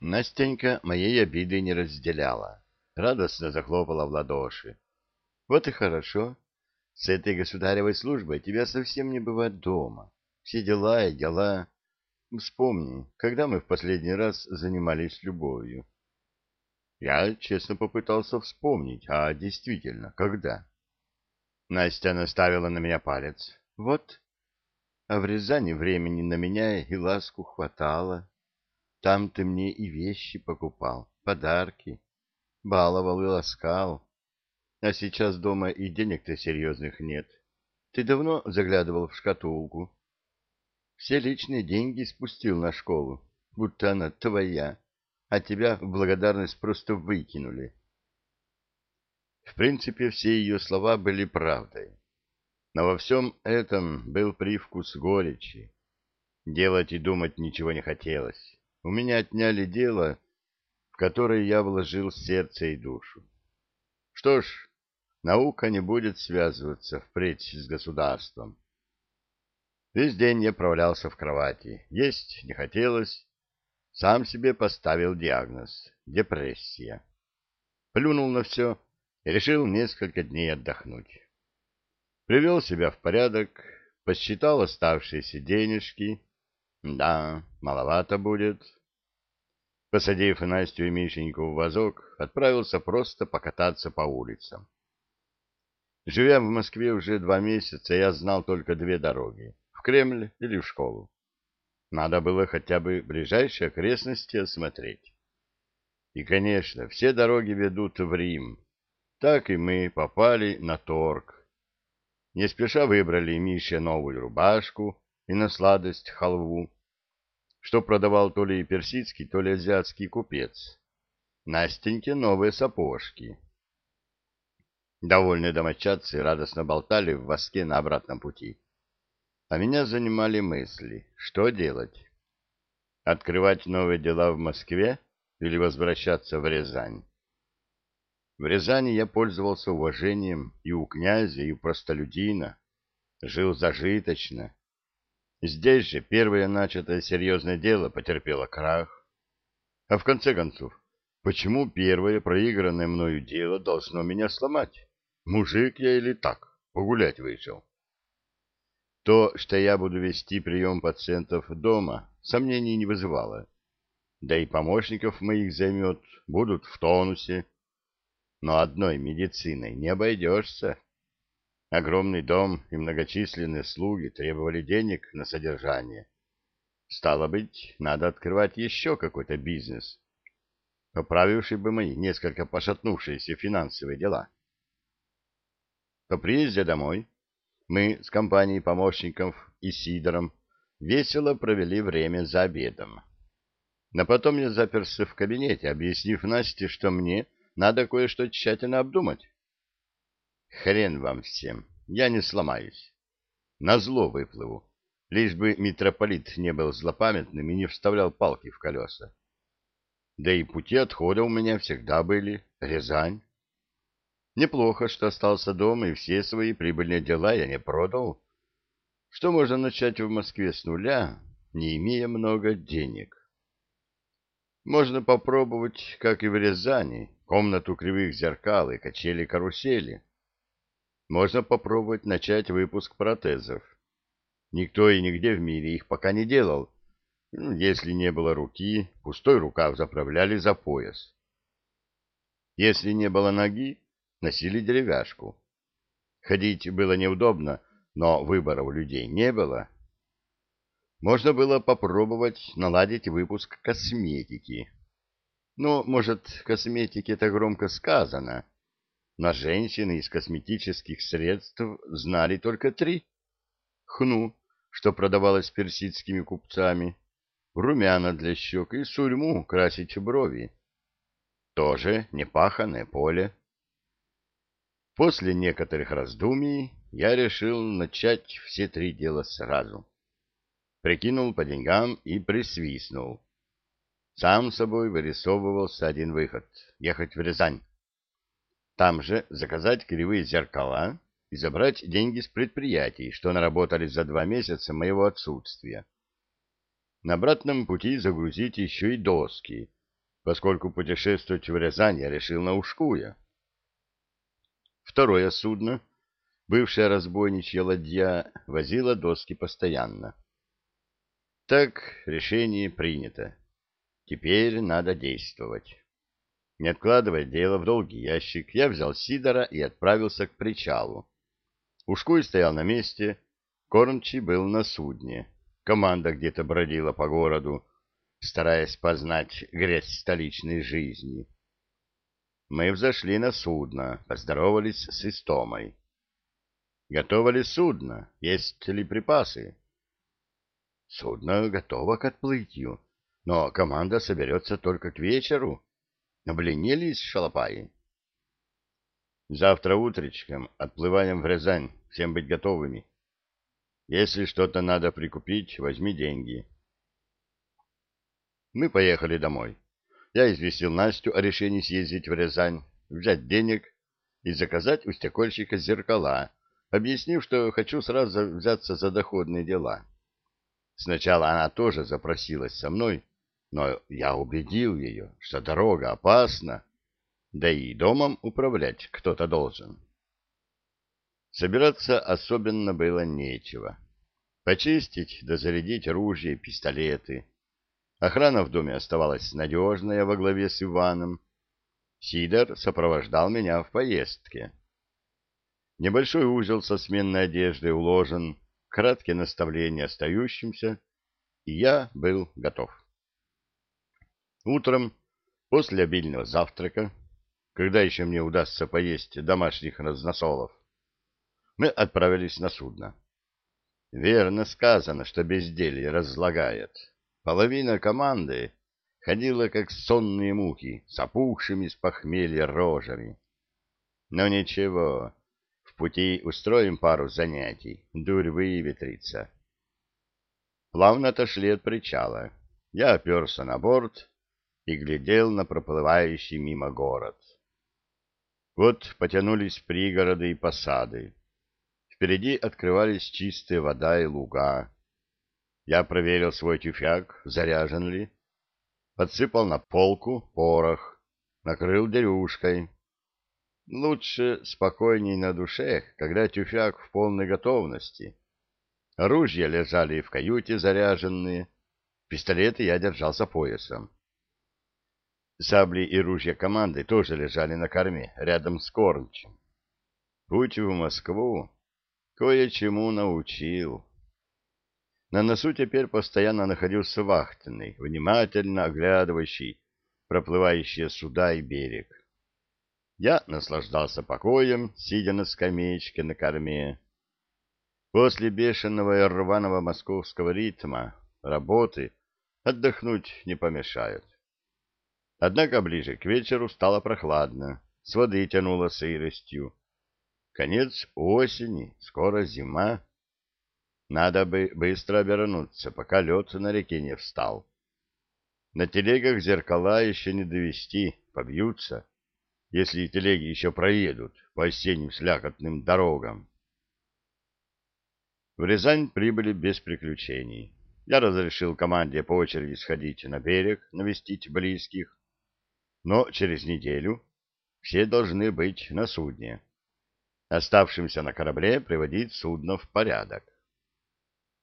Настенька моей обиды не разделяла, радостно захлопала в ладоши. Вот и хорошо. С этой государевой службой тебя совсем не бывает дома. Все дела и дела. Вспомни, когда мы в последний раз занимались любовью. Я честно попытался вспомнить, а действительно, когда? Настя наставила на меня палец. Вот. А в Рязани времени на меня и ласку хватало. Там ты мне и вещи покупал, подарки, баловал и ласкал. А сейчас дома и денег-то серьезных нет. Ты давно заглядывал в шкатулку? Все личные деньги спустил на школу, будто она твоя, а тебя в благодарность просто выкинули. В принципе, все ее слова были правдой. Но во всем этом был привкус горечи. Делать и думать ничего не хотелось. У меня отняли дело, в которое я вложил сердце и душу. Что ж, наука не будет связываться впредь с государством. Весь день я провалялся в кровати. Есть не хотелось. Сам себе поставил диагноз — депрессия. Плюнул на все и решил несколько дней отдохнуть. Привел себя в порядок, посчитал оставшиеся денежки. Да, маловато будет. Посадив Настю и Мишеньку в вазок, отправился просто покататься по улицам. Живя в Москве уже два месяца, я знал только две дороги — в Кремль или в школу. Надо было хотя бы ближайшие окрестности осмотреть. И, конечно, все дороги ведут в Рим. Так и мы попали на торг. Не спеша выбрали Мише новую рубашку и на сладость халву, что продавал то ли персидский, то ли азиатский купец. Настеньке новые сапожки. Довольные домочадцы радостно болтали в воске на обратном пути. А меня занимали мысли, что делать? Открывать новые дела в Москве или возвращаться в Рязань? В Рязани я пользовался уважением и у князя, и у простолюдина, жил зажиточно, Здесь же первое начатое серьезное дело потерпело крах. А в конце концов, почему первое проигранное мною дело должно меня сломать? Мужик я или так, погулять вышел? То, что я буду вести прием пациентов дома, сомнений не вызывало. Да и помощников моих займет, будут в тонусе. Но одной медициной не обойдешься. Огромный дом и многочисленные слуги требовали денег на содержание. Стало быть, надо открывать еще какой-то бизнес, поправивший бы мои несколько пошатнувшиеся финансовые дела. По приезде домой мы с компанией помощников и Сидором весело провели время за обедом. Но потом я заперся в кабинете, объяснив Насте, что мне надо кое-что тщательно обдумать. Хрен вам всем, я не сломаюсь. На зло выплыву, лишь бы митрополит не был злопамятным и не вставлял палки в колеса. Да и пути отхода у меня всегда были. Рязань. Неплохо, что остался дома, и все свои прибыльные дела я не продал. Что можно начать в Москве с нуля, не имея много денег? Можно попробовать, как и в Рязани, комнату кривых зеркал и качели-карусели. Можно попробовать начать выпуск протезов. Никто и нигде в мире их пока не делал. Ну, если не было руки, пустой рукав заправляли за пояс. Если не было ноги, носили деревяшку. Ходить было неудобно, но выбора у людей не было. Можно было попробовать наладить выпуск косметики. Ну, может, косметики это громко сказано, на женщины из косметических средств знали только три. Хну, что продавалось персидскими купцами, румяна для щек и сурьму красить брови. Тоже непаханное поле. После некоторых раздумий я решил начать все три дела сразу. Прикинул по деньгам и присвистнул. Сам собой вырисовывался один выход — ехать в Рязань. Там же заказать кривые зеркала и забрать деньги с предприятий, что наработали за два месяца моего отсутствия. На обратном пути загрузить еще и доски, поскольку путешествовать в Рязань я решил на Ушкуя. Второе судно, бывшая разбойничья ладья, возила доски постоянно. Так, решение принято. Теперь надо действовать. Не откладывая дело в долгий ящик, я взял Сидора и отправился к причалу. Ушкуй стоял на месте, Кормчий был на судне. Команда где-то бродила по городу, стараясь познать грязь столичной жизни. Мы взошли на судно, поздоровались с Истомой. Готово ли судно? Есть ли припасы? Судно готово к отплытию, но команда соберется только к вечеру. Обленились шалопаи. Завтра утречком отплываем в Рязань, всем быть готовыми. Если что-то надо прикупить, возьми деньги. Мы поехали домой. Я известил Настю о решении съездить в Рязань, взять денег и заказать у стекольщика зеркала, объяснив, что хочу сразу взяться за доходные дела. Сначала она тоже запросилась со мной, но я убедил ее, что дорога опасна, да и домом управлять кто-то должен. Собираться особенно было нечего. Почистить да зарядить ружья и пистолеты. Охрана в доме оставалась надежная во главе с Иваном. Сидор сопровождал меня в поездке. Небольшой узел со сменной одеждой уложен, краткие наставления остающимся, и я был готов. Утром, после обильного завтрака, когда еще мне удастся поесть домашних разносолов, мы отправились на судно. Верно сказано, что безделье разлагает. Половина команды ходила, как сонные мухи, с опухшими с похмелья рожами. Но ничего, в пути устроим пару занятий, дурь выветрится. Плавно отошли от причала. Я оперся на борт и глядел на проплывающий мимо город. Вот потянулись пригороды и посады. Впереди открывались чистая вода и луга. Я проверил свой тюфяк, заряжен ли. Подсыпал на полку порох, накрыл дерюшкой. Лучше спокойней на душе, когда тюфяк в полной готовности. Оружия лежали в каюте заряженные, пистолеты я держал за поясом. Сабли и ружья команды тоже лежали на корме, рядом с кормчем. Путь в Москву кое-чему научил. На носу теперь постоянно находился вахтенный, внимательно оглядывающий проплывающие суда и берег. Я наслаждался покоем, сидя на скамеечке на корме. После бешеного и рваного московского ритма работы отдохнуть не помешают. Однако ближе к вечеру стало прохладно, с воды тянуло сыростью. Конец осени, скоро зима. Надо бы быстро обернуться, пока лед на реке не встал. На телегах зеркала еще не довести, побьются, если телеги еще проедут по осенним слякотным дорогам. В Рязань прибыли без приключений. Я разрешил команде по очереди сходить на берег, навестить близких, но через неделю все должны быть на судне. Оставшимся на корабле приводить судно в порядок.